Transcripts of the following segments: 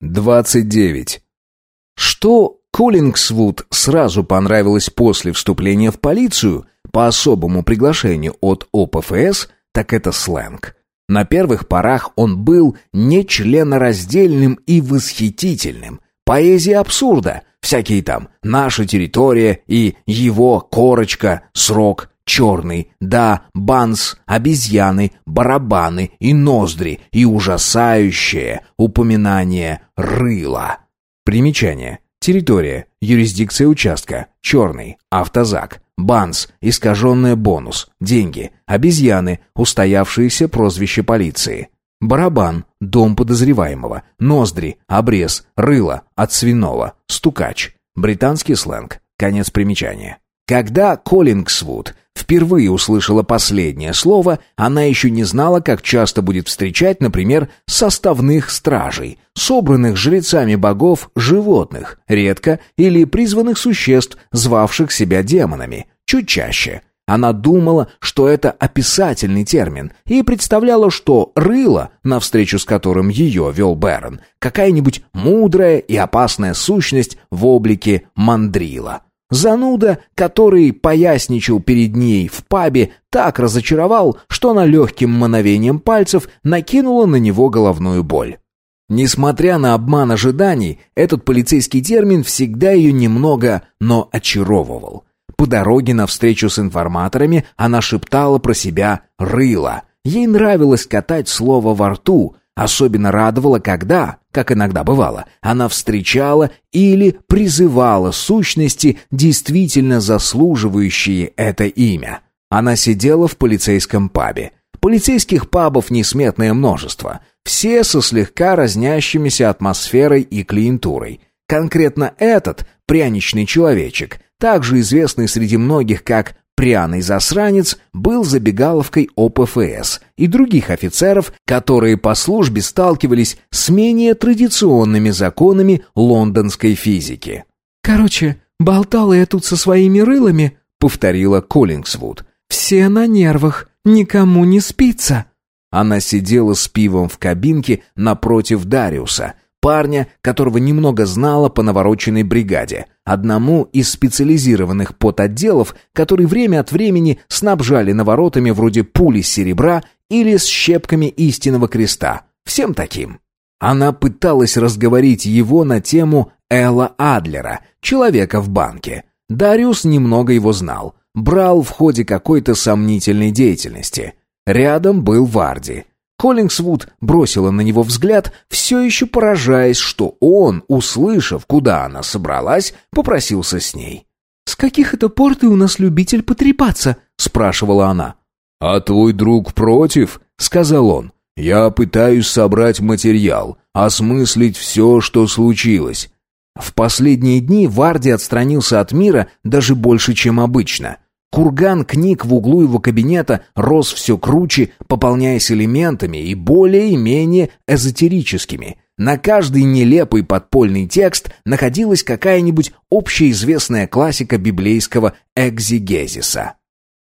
29. Что Коллингсвуд сразу понравилось после вступления в полицию по особому приглашению от ОПФС, так это сленг. На первых порах он был нечленораздельным и восхитительным. Поэзия абсурда, всякие там «наша территория» и «его корочка», «срок», черный, да, банс, обезьяны, барабаны и ноздри, и ужасающее упоминание рыла. Примечание. Территория, юрисдикция участка, черный, автозак, банс, искаженная бонус, деньги, обезьяны, устоявшиеся прозвище полиции. Барабан, дом подозреваемого, ноздри, обрез, рыло, от свиного, стукач. Британский сленг, конец примечания. Когда Коллингсвуд впервые услышала последнее слово, она еще не знала, как часто будет встречать, например, составных стражей, собранных жрецами богов животных, редко, или призванных существ, звавших себя демонами, чуть чаще. Она думала, что это описательный термин, и представляла, что рыло, навстречу с которым ее вел Бэрон, какая-нибудь мудрая и опасная сущность в облике мандрила. Зануда, который поясничал перед ней в пабе, так разочаровал, что она легким мановением пальцев накинула на него головную боль. Несмотря на обман ожиданий, этот полицейский термин всегда ее немного, но очаровывал. По дороге на встречу с информаторами она шептала про себя «рыло». Ей нравилось катать слово во рту, Особенно радовало, когда, как иногда бывало, она встречала или призывала сущности, действительно заслуживающие это имя. Она сидела в полицейском пабе. Полицейских пабов несметное множество. Все со слегка разнящимися атмосферой и клиентурой. Конкретно этот, пряничный человечек, также известный среди многих как Пряный засранец был забегаловкой ОПФС и других офицеров, которые по службе сталкивались с менее традиционными законами лондонской физики. «Короче, болтала я тут со своими рылами», — повторила Коллингсвуд. «Все на нервах, никому не спится». Она сидела с пивом в кабинке напротив Дариуса, парня, которого немного знала по навороченной бригаде, одному из специализированных подотделов, который время от времени снабжали наворотами вроде пули серебра или с щепками истинного креста. Всем таким. Она пыталась разговорить его на тему Элла Адлера, человека в банке. Дариус немного его знал. Брал в ходе какой-то сомнительной деятельности. Рядом был Варди. Коллингсвуд бросила на него взгляд, все еще поражаясь, что он, услышав, куда она собралась, попросился с ней. «С каких это пор ты у нас любитель потрепаться?» — спрашивала она. «А твой друг против?» — сказал он. «Я пытаюсь собрать материал, осмыслить все, что случилось». В последние дни Варди отстранился от мира даже больше, чем обычно — Курган книг в углу его кабинета рос все круче, пополняясь элементами и более и менее эзотерическими. На каждый нелепый подпольный текст находилась какая-нибудь общеизвестная классика библейского экзигезиса.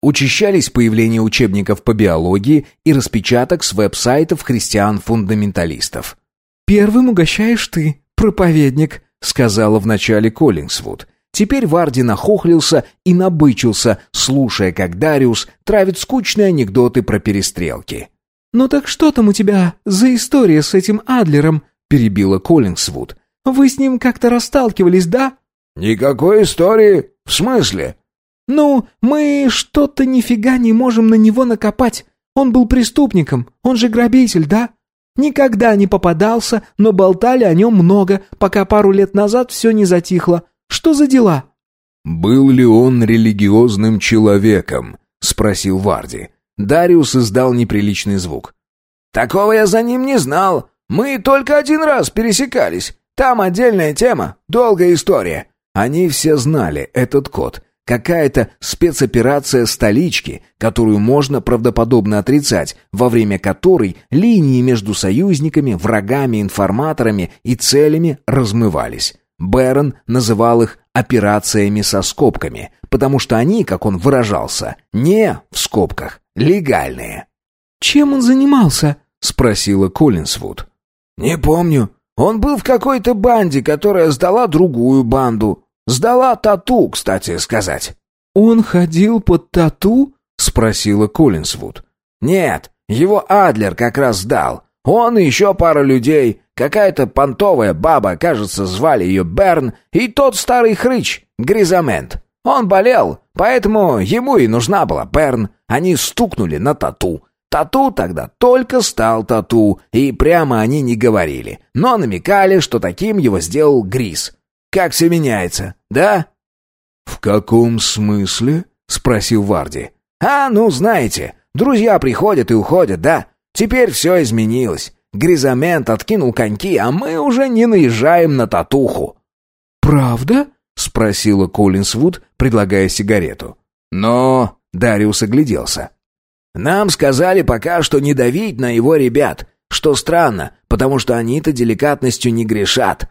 Учащались появление учебников по биологии и распечаток с веб-сайтов христиан-фундаменталистов. «Первым угощаешь ты, проповедник», — сказала вначале Коллингсвуд. Теперь Варди нахохлился и набычился, слушая, как Дариус травит скучные анекдоты про перестрелки. «Ну так что там у тебя за история с этим Адлером?» — перебила Коллинсвуд. «Вы с ним как-то расталкивались, да?» «Никакой истории. В смысле?» «Ну, мы что-то нифига не можем на него накопать. Он был преступником, он же грабитель, да? Никогда не попадался, но болтали о нем много, пока пару лет назад все не затихло. Что за дела?» «Был ли он религиозным человеком?» — спросил Варди. Дариус издал неприличный звук. «Такого я за ним не знал. Мы только один раз пересекались. Там отдельная тема, долгая история». Они все знали этот код. Какая-то спецоперация столички, которую можно правдоподобно отрицать, во время которой линии между союзниками, врагами, информаторами и целями размывались. Бэрон называл их «операциями со скобками», потому что они, как он выражался, не в скобках, легальные. «Чем он занимался?» — спросила Коллинсвуд. «Не помню. Он был в какой-то банде, которая сдала другую банду. Сдала тату, кстати сказать». «Он ходил под тату?» — спросила Коллинсвуд. «Нет, его Адлер как раз сдал. Он и еще пара людей. Какая-то понтовая баба, кажется, звали ее Берн, и тот старый хрыч, Гризамент. Он болел, поэтому ему и нужна была Берн. Они стукнули на тату. Тату тогда только стал тату, и прямо они не говорили, но намекали, что таким его сделал Гриз. Как все меняется, да? «В каком смысле?» — спросил Варди. «А, ну, знаете, друзья приходят и уходят, да? Теперь все изменилось. Гризамент откинул коньки, а мы уже не наезжаем на татуху». «Правда?» — спросила Коллинсвуд, предлагая сигарету. «Но...» — Дариус огляделся. «Нам сказали пока что не давить на его ребят, что странно, потому что они-то деликатностью не грешат».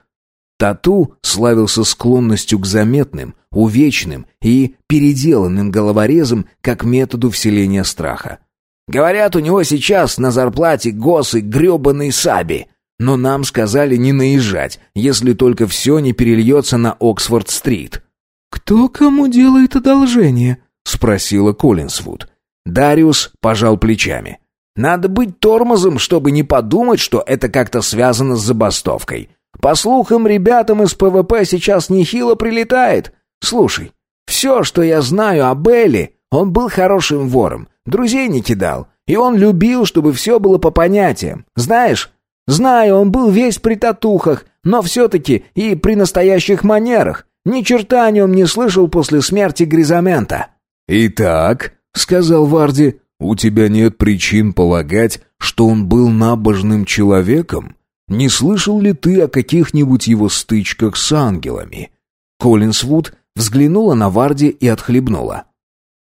Тату славился склонностью к заметным, увечным и переделанным головорезам как методу вселения страха. Говорят, у него сейчас на зарплате госы гребаный саби. Но нам сказали не наезжать, если только все не перельется на Оксфорд-стрит». «Кто кому делает одолжение?» — спросила Коллинсвуд. Дариус пожал плечами. «Надо быть тормозом, чтобы не подумать, что это как-то связано с забастовкой. По слухам, ребятам из ПВП сейчас нехило прилетает. Слушай, все, что я знаю о Белли, он был хорошим вором, друзей не кидал, и он любил, чтобы все было по понятиям. Знаешь, знаю, он был весь при татухах, но все-таки и при настоящих манерах. Ни черта о нем не слышал после смерти Гризамента». «Итак», — сказал Варди, — «у тебя нет причин полагать, что он был набожным человеком? Не слышал ли ты о каких-нибудь его стычках с ангелами?» Коллинсвуд взглянула на Варди и отхлебнула.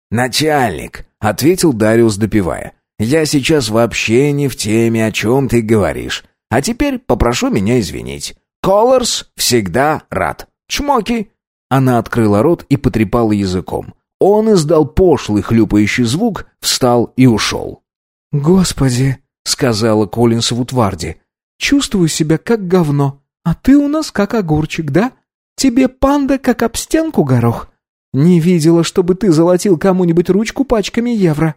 «Начальник», — ответил Дариус, допивая. «Я сейчас вообще не в теме, о чем ты говоришь. А теперь попрошу меня извинить. Колорс всегда рад. Чмоки!» Она открыла рот и потрепала языком. Он издал пошлый хлюпающий звук, встал и ушел. «Господи!» — сказала Коллинсову Тварди. «Чувствую себя как говно, а ты у нас как огурчик, да? Тебе панда как об стенку горох. Не видела, чтобы ты золотил кому-нибудь ручку пачками евро».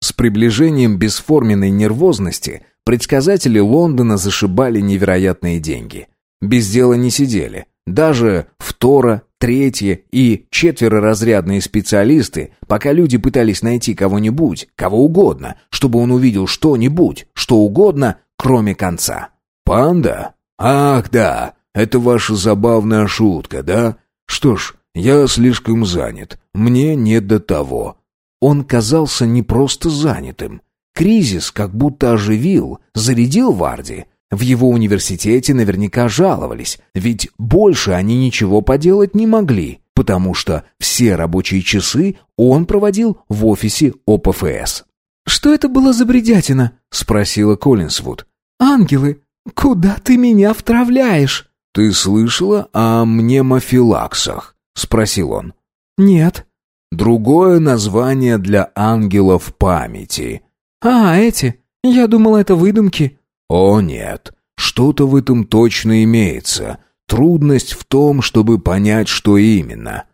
С приближением бесформенной нервозности предсказатели Лондона зашибали невероятные деньги. Без дела не сидели. Даже втора, третье и четвероразрядные специалисты, пока люди пытались найти кого-нибудь, кого угодно, чтобы он увидел что-нибудь, что угодно, кроме конца. «Панда? Ах, да, это ваша забавная шутка, да? Что ж, я слишком занят, мне не до того». Он казался не просто занятым. Кризис как будто оживил, зарядил Варди, в его университете наверняка жаловались, ведь больше они ничего поделать не могли, потому что все рабочие часы он проводил в офисе ОПФС. «Что это было за бредятина?» — спросила Коллинсвуд. «Ангелы, куда ты меня втравляешь?» «Ты слышала о мнемофилаксах?» — спросил он. «Нет». «Другое название для ангелов памяти». «А, эти? Я думал, это выдумки». О нет, что-то в этом точно имеется. Трудность в том, чтобы понять, что именно.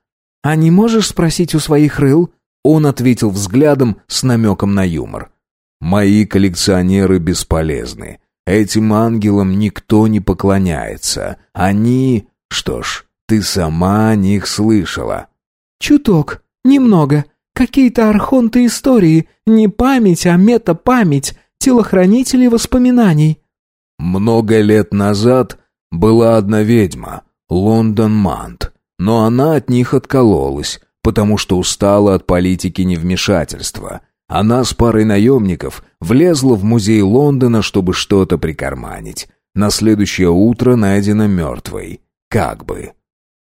А не можешь спросить у своих рыл? Он ответил взглядом с намеком на юмор. Мои коллекционеры бесполезны. Этим ангелам никто не поклоняется. Они... Что ж, ты сама о них слышала. Чуток, немного. Какие-то архонты истории. Не память, а метапамять телохранителей воспоминаний». Много лет назад была одна ведьма, Лондон Мант, но она от них откололась, потому что устала от политики невмешательства. Она с парой наемников влезла в музей Лондона, чтобы что-то прикарманить. На следующее утро найдена мертвой. Как бы.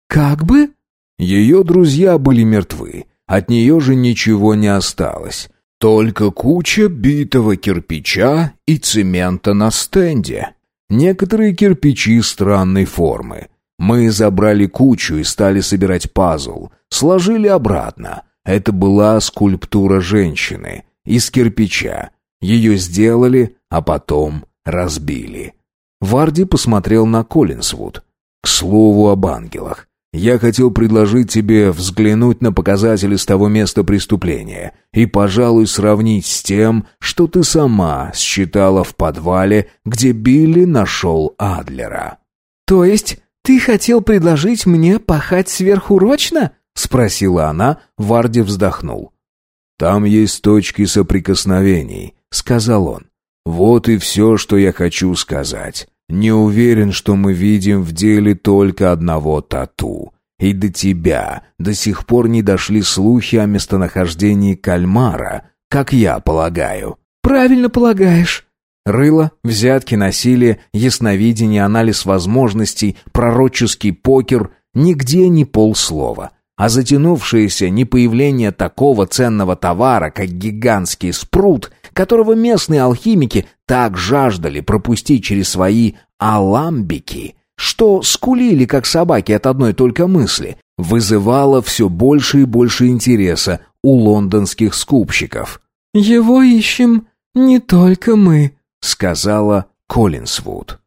«Как бы?» Ее друзья были мертвы. От нее же ничего не осталось. Только куча битого кирпича и цемента на стенде. Некоторые кирпичи странной формы. Мы забрали кучу и стали собирать пазл. Сложили обратно. Это была скульптура женщины. Из кирпича. Ее сделали, а потом разбили. Варди посмотрел на Коллинсвуд. «К слову об ангелах. Я хотел предложить тебе взглянуть на показатели с того места преступления и, пожалуй, сравнить с тем, что ты сама считала в подвале, где Билли нашел Адлера». «То есть ты хотел предложить мне пахать сверхурочно?» — спросила она, Варди вздохнул. «Там есть точки соприкосновений», — сказал он. «Вот и все, что я хочу сказать. Не уверен, что мы видим в деле только одного тату. И до тебя до сих пор не дошли слухи о местонахождении кальмара, как я полагаю». «Правильно полагаешь». Рыло, взятки, насилие, ясновидение, анализ возможностей, пророческий покер — нигде не полслова. А затянувшееся непоявление такого ценного товара, как гигантский спрут, которого местные алхимики так жаждали пропустить через свои аламбики, что скулили, как собаки от одной только мысли, вызывало все больше и больше интереса у лондонских скупщиков. «Его ищем не только мы», — сказала Коллинсвуд.